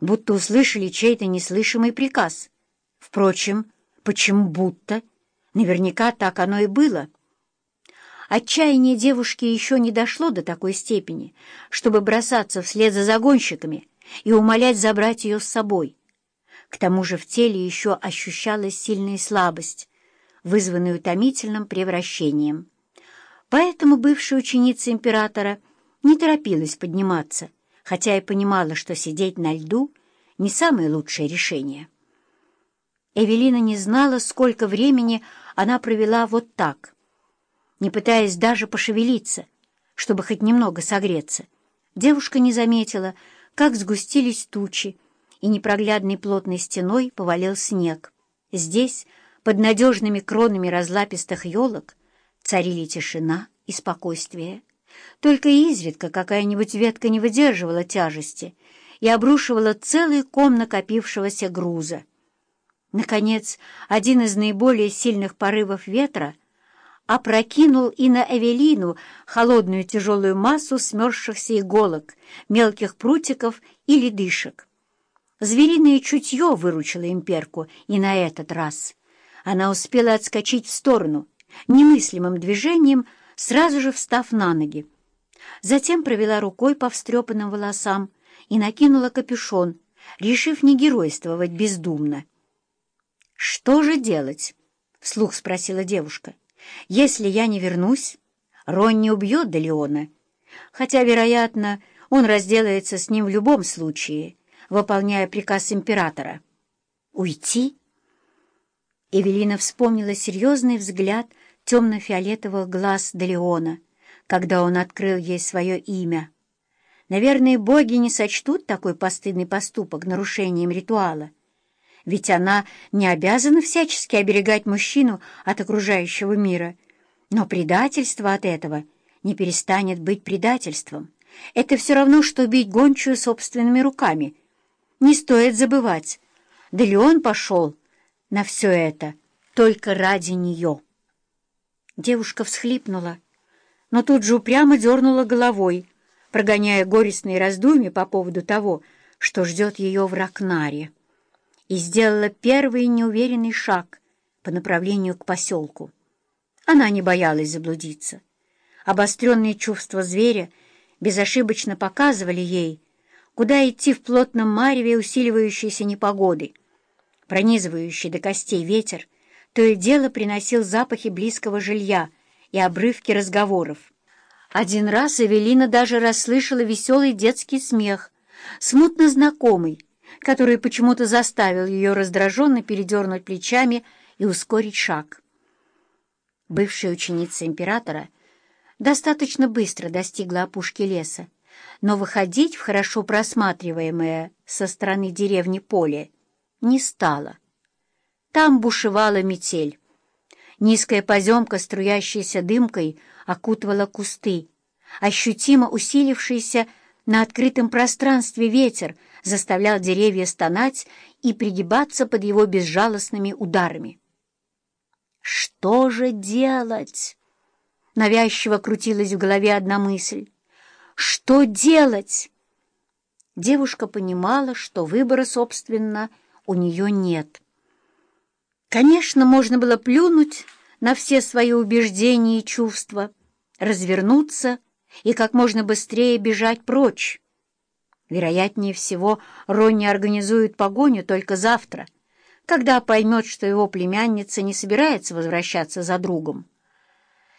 будто услышали чей-то неслышимый приказ. Впрочем, почему будто? Наверняка так оно и было. Отчаяние девушки еще не дошло до такой степени, чтобы бросаться вслед за загонщиками и умолять забрать ее с собой. К тому же в теле еще ощущалась сильная слабость, вызванная утомительным превращением. Поэтому бывшая ученица императора не торопилась подниматься, хотя и понимала, что сидеть на льду — не самое лучшее решение. Эвелина не знала, сколько времени она провела вот так, не пытаясь даже пошевелиться, чтобы хоть немного согреться. Девушка не заметила, как сгустились тучи, и непроглядной плотной стеной повалил снег. Здесь, под надежными кронами разлапистых елок, царили тишина и спокойствие. Только изредка какая-нибудь ветка не выдерживала тяжести и обрушивала целый ком накопившегося груза. Наконец, один из наиболее сильных порывов ветра опрокинул и на Эвелину холодную тяжелую массу смерзшихся иголок, мелких прутиков и ледышек. Звериное чутье выручило имперку и на этот раз. Она успела отскочить в сторону, немыслимым движением, сразу же встав на ноги. Затем провела рукой по встрепанным волосам и накинула капюшон, решив не геройствовать бездумно. «Что же делать?» — вслух спросила девушка. «Если я не вернусь, Ронни убьет Делеона, хотя, вероятно, он разделается с ним в любом случае, выполняя приказ императора. Уйти?» Эвелина вспомнила серьезный взгляд темно-фиолетовых глаз Делеона, когда он открыл ей свое имя. Наверное, боги не сочтут такой постыдный поступок нарушением ритуала, ведь она не обязана всячески оберегать мужчину от окружающего мира. Но предательство от этого не перестанет быть предательством. Это все равно, что бить гончую собственными руками. Не стоит забывать, да пошел на все это только ради нее. Девушка всхлипнула, но тут же упрямо дернула головой, прогоняя горестные раздумья по поводу того, что ждет ее в Ракнаре, и сделала первый неуверенный шаг по направлению к поселку. Она не боялась заблудиться. Обостренные чувства зверя безошибочно показывали ей, куда идти в плотном мареве усиливающейся непогоды. Пронизывающий до костей ветер то и дело приносил запахи близкого жилья и обрывки разговоров. Один раз Эвелина даже расслышала веселый детский смех, смутно знакомый, который почему-то заставил ее раздраженно передернуть плечами и ускорить шаг. Бывшая ученица императора достаточно быстро достигла опушки леса, но выходить в хорошо просматриваемое со стороны деревни поле не стала. Там бушевала метель. Низкая поземка, струящаяся дымкой, окутывала кусты. Ощутимо усилившийся на открытом пространстве ветер заставлял деревья стонать и пригибаться под его безжалостными ударами. «Что же делать?» Навязчиво крутилась в голове одна мысль. «Что делать?» Девушка понимала, что выбора, собственно, у нее нет. Конечно, можно было плюнуть на все свои убеждения и чувства, развернуться и как можно быстрее бежать прочь. Вероятнее всего, Ронни организует погоню только завтра, когда поймет, что его племянница не собирается возвращаться за другом.